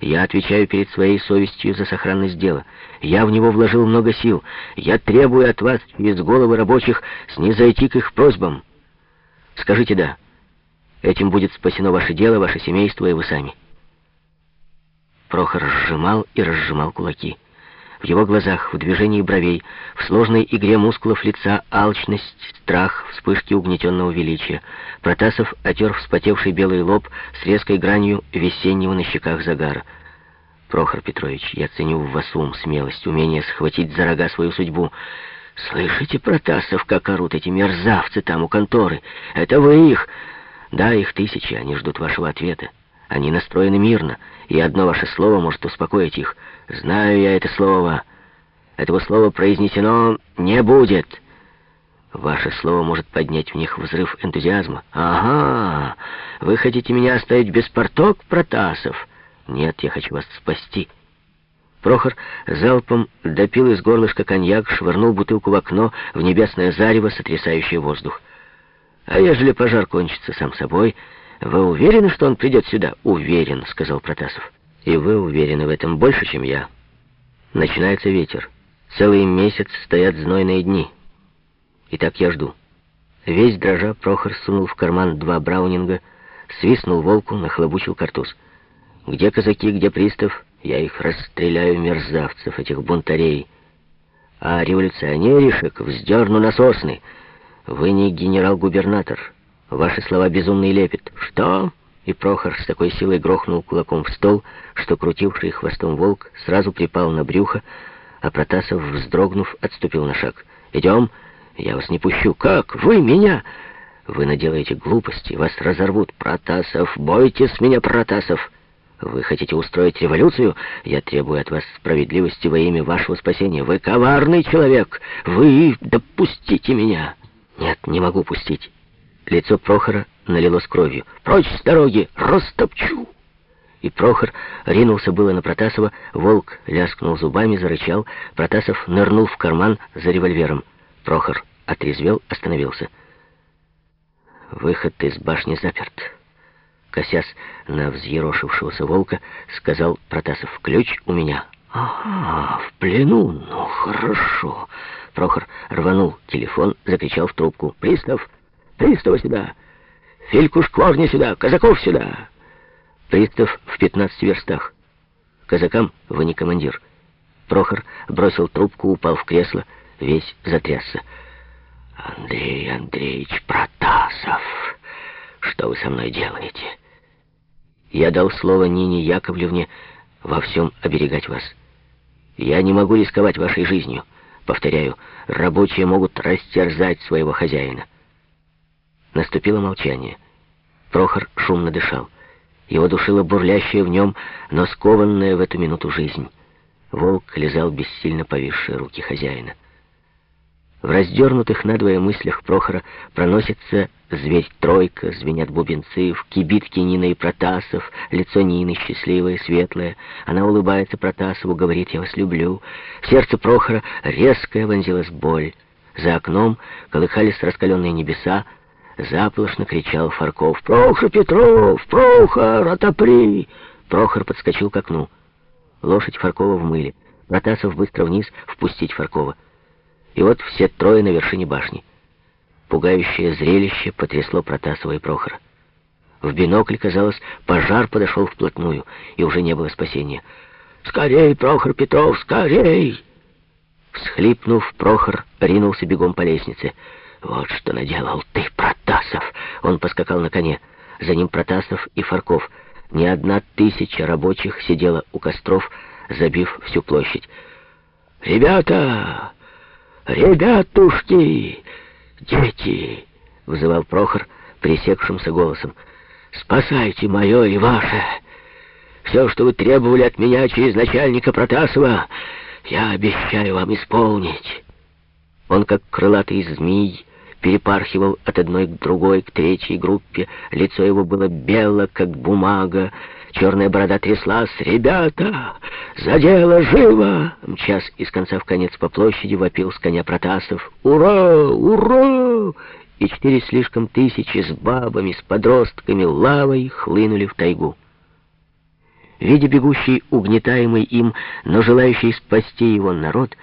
Я отвечаю перед своей совестью за сохранность дела. Я в него вложил много сил. Я требую от вас через головы рабочих снизойти к их просьбам. Скажите «да». Этим будет спасено ваше дело, ваше семейство и вы сами. Прохор сжимал и разжимал кулаки. В его глазах, в движении бровей, в сложной игре мускулов лица алчность, страх, вспышки угнетенного величия. Протасов отер вспотевший белый лоб с резкой гранью весеннего на щеках загара. «Прохор Петрович, я ценю в вас ум, смелость, умение схватить за рога свою судьбу. Слышите, Протасов, как орут эти мерзавцы там у конторы? Это вы их...» «Да, их тысячи, они ждут вашего ответа. Они настроены мирно, и одно ваше слово может успокоить их. Знаю я это слово. Этого слова произнесено не будет. Ваше слово может поднять в них взрыв энтузиазма. Ага, вы хотите меня оставить без порток, Протасов? Нет, я хочу вас спасти. Прохор залпом допил из горлышка коньяк, швырнул бутылку в окно в небесное зарево, сотрясающее воздух. А ежели пожар кончится сам собой... «Вы уверены, что он придет сюда?» «Уверен», — сказал Протасов. «И вы уверены в этом больше, чем я. Начинается ветер. Целый месяц стоят знойные дни. И так я жду». Весь дрожа Прохор сунул в карман два браунинга, свистнул волку, нахлобучил картуз. «Где казаки, где пристав? Я их расстреляю, мерзавцев, этих бунтарей. А революционеришек вздерну на сосны. Вы не генерал-губернатор». Ваши слова безумный лепет. Что? И Прохор с такой силой грохнул кулаком в стол, что крутивший хвостом волк сразу припал на брюхо, а Протасов, вздрогнув, отступил на шаг. «Идем? Я вас не пущу. Как? Вы меня?» «Вы наделаете глупости, вас разорвут. Протасов, бойтесь меня, Протасов!» «Вы хотите устроить революцию? Я требую от вас справедливости во имя вашего спасения. Вы коварный человек! Вы допустите меня!» «Нет, не могу пустить. Лицо Прохора налилось кровью. «Прочь с дороги! Растопчу!» И Прохор ринулся было на Протасова, волк ляскнул зубами, зарычал, Протасов нырнул в карман за револьвером. Прохор отрезвел, остановился. «Выход из башни заперт». Косясь на взъерошившегося волка, сказал Протасов, «Ключ у меня». «Ага, в плену? Ну, хорошо». Прохор рванул телефон, закричал в трубку. «Пристав!» Пристава сюда! Фильку шкворни сюда! Казаков сюда!» Пристав в пятнадцати верстах. Казакам вы не командир. Прохор бросил трубку, упал в кресло, весь затрясся. «Андрей Андреевич Протасов, что вы со мной делаете?» Я дал слово Нине Яковлевне во всем оберегать вас. Я не могу рисковать вашей жизнью. Повторяю, рабочие могут растерзать своего хозяина. Наступило молчание. Прохор шумно дышал. Его душила бурлящая в нем, но скованная в эту минуту жизнь. Волк лизал бессильно повисшие руки хозяина. В раздернутых надвое мыслях Прохора проносится зверь-тройка, звенят бубенцы, в кибитке Нина и Протасов, лицо Нины счастливое, светлое. Она улыбается Протасову, говорит «я вас люблю». В сердце Прохора резкая вонзилась боль. За окном колыхались раскаленные небеса, Заполошно кричал Фарков. «Прохор Петров! Прохор, отопри!» Прохор подскочил к окну. Лошадь Фаркова в мыле. Протасов быстро вниз впустить Фаркова. И вот все трое на вершине башни. Пугающее зрелище потрясло Протасова и Прохора. В бинокль, казалось, пожар подошел вплотную, и уже не было спасения. «Скорей, Прохор Петров, скорей!» Всхлипнув, Прохор ринулся бегом по лестнице. «Вот что наделал ты, Протасов!» Он поскакал на коне. За ним Протасов и Фарков. Не одна тысяча рабочих сидела у костров, забив всю площадь. «Ребята! Ребятушки! Дети!» — вызывал Прохор пресекшимся голосом. «Спасайте мое и ваше! Все, что вы требовали от меня через начальника Протасова, я обещаю вам исполнить!» Он, как крылатый змей, перепархивал от одной к другой, к третьей группе. Лицо его было бело, как бумага. Черная борода тряслась. «Ребята! За дело живо!» Мчас из конца в конец по площади вопил с коня Протасов. «Ура! Ура!» И четыре слишком тысячи с бабами, с подростками, лавой хлынули в тайгу. Видя бегущий, угнетаемый им, но желающий спасти его народ,